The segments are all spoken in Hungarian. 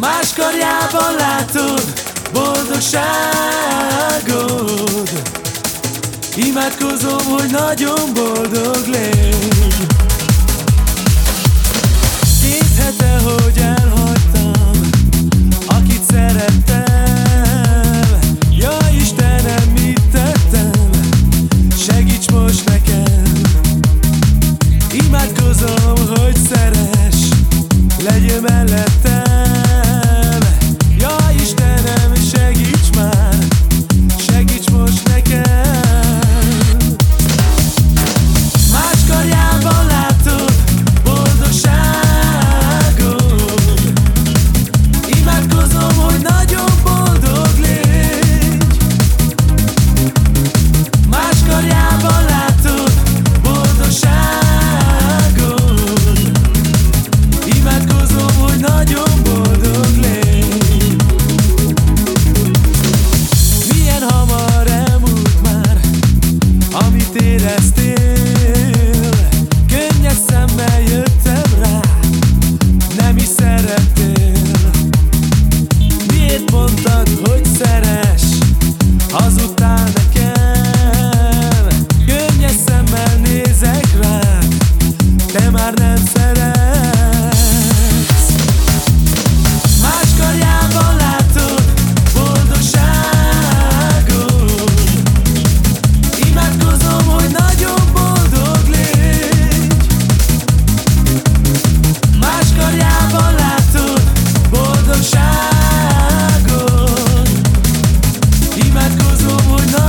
Más karjában látod boldogságod Imádkozom, hogy nagyon boldog légy Két hete, hogy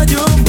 yo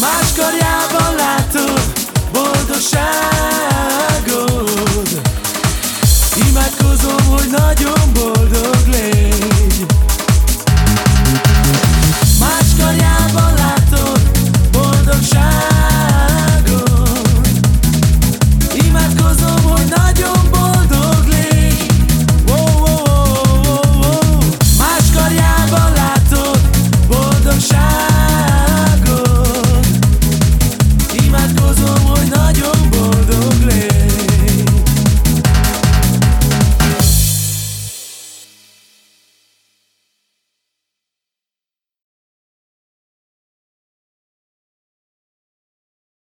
Más karjában látod boldogságod Imádkozom, hogy nagyon boldog légy.